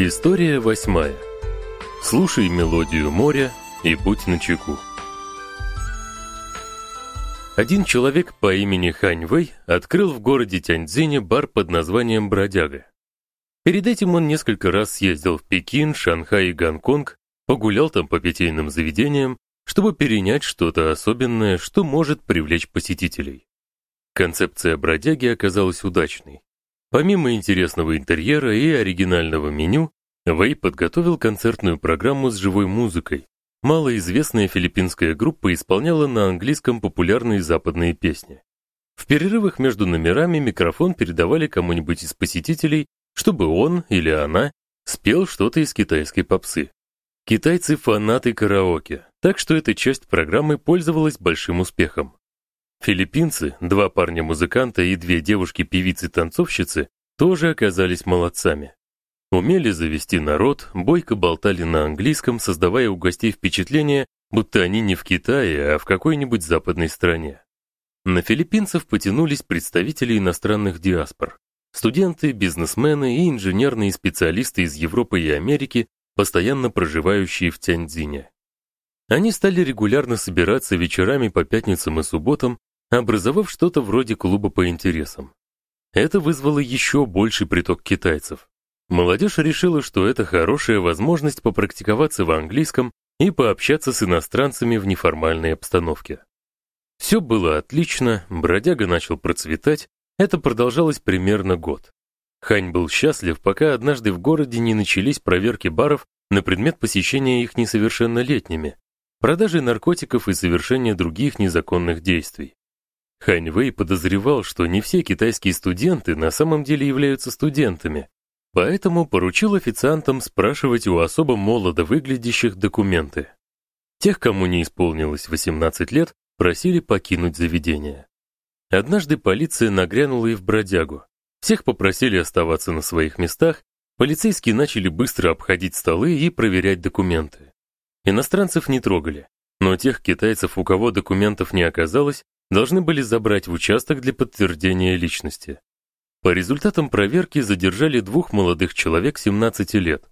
История восьмая. Слушай мелодию моря и будь начеку. Один человек по имени Хань Вэй открыл в городе Тяньцзине бар под названием Бродяга. Перед этим он несколько раз съездил в Пекин, Шанхай и Гонконг, погулял там по питейным заведениям, чтобы перенять что-то особенное, что может привлечь посетителей. Концепция бродяги оказалась удачной. Помимо интересного интерьера и оригинального меню, Вэй подготовил концертную программу с живой музыкой. Малоизвестная филиппинская группа исполняла на английском популярные западные песни. В перерывах между номерами микрофон передавали кому-нибудь из посетителей, чтобы он или она спел что-то из китайской попсы. Китайцы фанаты караоке, так что эта часть программы пользовалась большим успехом. Филиппинцы, два парня-музыканта и две девушки-певицы-танцовщицы, тоже оказались молодцами. Умели завести народ, бойко болтали на английском, создавая у гостей впечатление, будто они не в Китае, а в какой-нибудь западной стране. На филиппинцев потянулись представители иностранных диаспор. Студенты, бизнесмены и инженерные специалисты из Европы и Америки, постоянно проживающие в Тяньцзине. Они стали регулярно собираться вечерами по пятницам и субботам образовав что-то вроде клуба по интересам. Это вызвало еще больший приток китайцев. Молодежь решила, что это хорошая возможность попрактиковаться в английском и пообщаться с иностранцами в неформальной обстановке. Все было отлично, бродяга начал процветать, это продолжалось примерно год. Хань был счастлив, пока однажды в городе не начались проверки баров на предмет посещения их несовершеннолетними, продажи наркотиков и совершения других незаконных действий. Хань Вэй подозревал, что не все китайские студенты на самом деле являются студентами, поэтому поручил официантам спрашивать у особо молодо выглядящих документы. Тех, кому не исполнилось 18 лет, просили покинуть заведение. Однажды полиция нагрянула и в бродягу. Всех попросили оставаться на своих местах, полицейские начали быстро обходить столы и проверять документы. Иностранцев не трогали, но тех китайцев, у кого документов не оказалось, должны были забрать в участок для подтверждения личности. По результатам проверки задержали двух молодых человек 17 лет.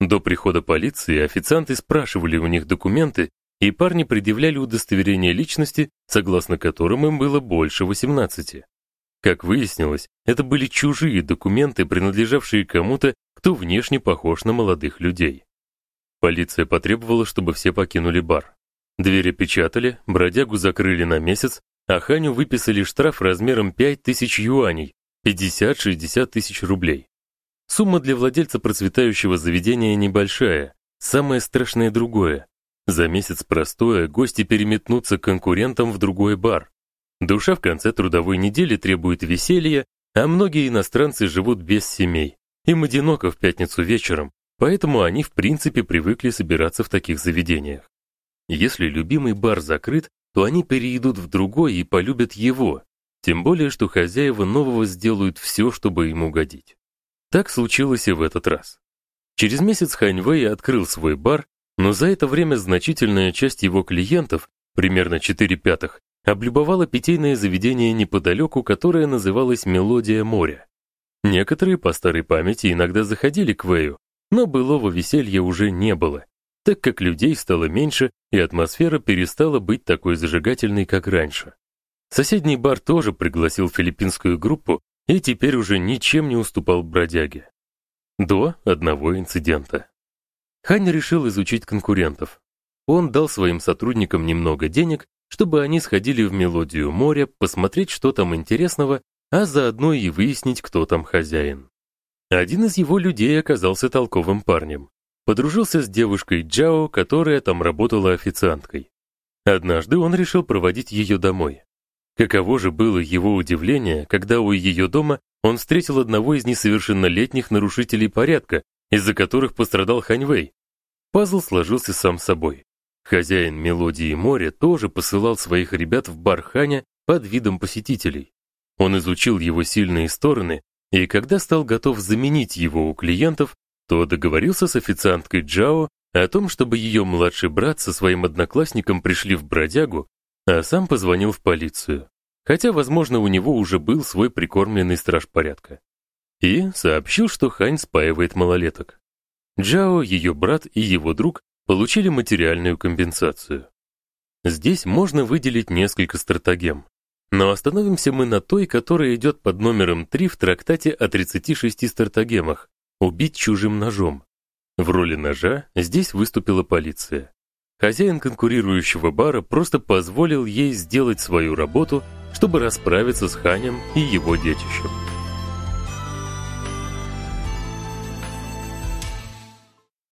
До прихода полиции официанты спрашивали у них документы, и парни предъявляли удостоверение личности, согласно которым им было больше 18. Как выяснилось, это были чужие документы, принадлежавшие кому-то, кто внешне похож на молодых людей. Полиция потребовала, чтобы все покинули бар. Двери печатали, бродягу закрыли на месяц, а Ханю выписали штраф размером 5000 юаней, 50-60 тысяч рублей. Сумма для владельца процветающего заведения небольшая. Самое страшное другое. За месяц простоя гости переметнутся к конкурентам в другой бар. Душа в конце трудовой недели требует веселья, а многие иностранцы живут без семей. Им одиноко в пятницу вечером, поэтому они в принципе привыкли собираться в таких заведениях. Если любимый бар закрыт, то они переедут в другой и полюбят его, тем более что хозяева нового сделают все, чтобы им угодить. Так случилось и в этот раз. Через месяц Хань Вэй открыл свой бар, но за это время значительная часть его клиентов, примерно 4 пятых, облюбовала питейное заведение неподалеку, которое называлось Мелодия моря. Некоторые по старой памяти иногда заходили к Вэю, но былого веселья уже не было, так как людей стало меньше, и атмосфера перестала быть такой зажигательной, как раньше. Соседний бар тоже пригласил филиппинскую группу и теперь уже ничем не уступал бродяге. До одного инцидента. Хань решил изучить конкурентов. Он дал своим сотрудникам немного денег, чтобы они сходили в мелодию моря, посмотреть, что там интересного, а заодно и выяснить, кто там хозяин. Один из его людей оказался толковым парнем подружился с девушкой Джао, которая там работала официанткой. Однажды он решил проводить ее домой. Каково же было его удивление, когда у ее дома он встретил одного из несовершеннолетних нарушителей порядка, из-за которых пострадал Ханьвэй. Пазл сложился сам собой. Хозяин мелодии моря тоже посылал своих ребят в бар Ханя под видом посетителей. Он изучил его сильные стороны, и когда стал готов заменить его у клиентов, то договорился с официанткой Джао о том, чтобы ее младший брат со своим одноклассником пришли в бродягу, а сам позвонил в полицию. Хотя, возможно, у него уже был свой прикормленный страж порядка. И сообщил, что Хань спаивает малолеток. Джао, ее брат и его друг получили материальную компенсацию. Здесь можно выделить несколько стратегем. Но остановимся мы на той, которая идет под номером 3 в трактате о 36 стратегемах убить чужим ножом. В роли ножа здесь выступила полиция. Хозяин конкурирующего бара просто позволил ей сделать свою работу, чтобы расправиться с Ханем и его детищем.